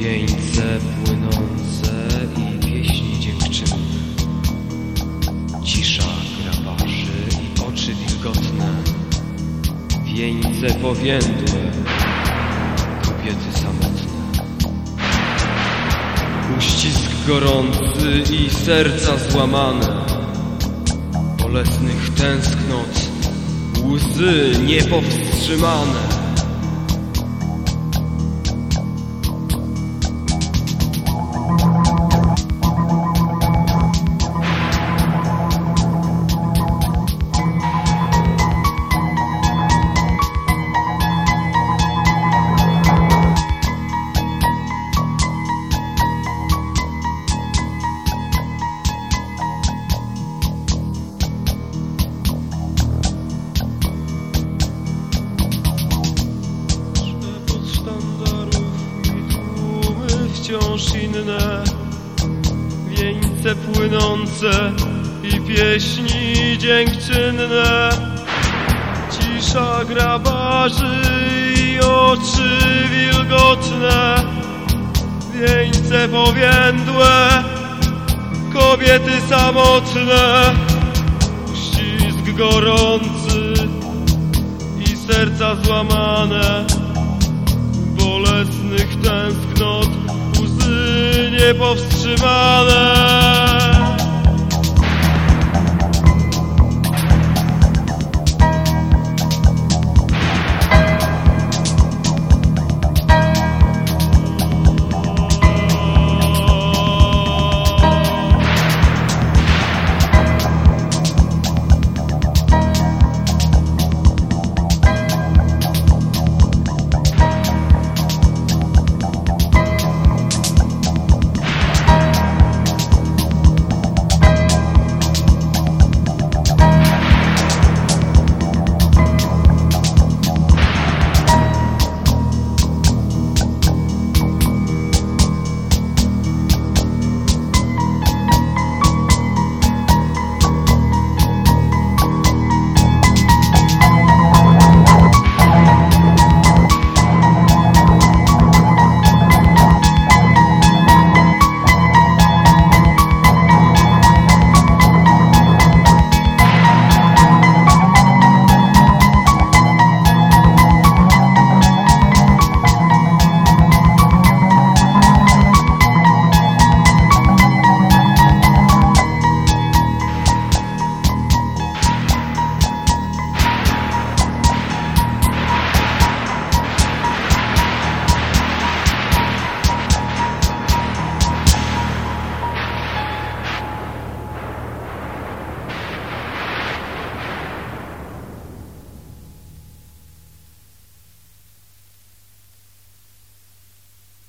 wieńce płynące i pieśni dziewczyn. Cisza grabarzy i oczy wilgotne, wieńce powiędłe, kobiety samotne. Uścisk gorący i serca złamane, bolesnych tęsknot, łzy niepowstrzymane. Wciąż inne Wieńce płynące i pieśni dziękczynne. Cisza grabarzy i oczy wilgotne. Wieńce powiędłe, kobiety samotne. Uścisk gorący i serca złamane. Bolesnych tęsknot łzy niepowstrzymane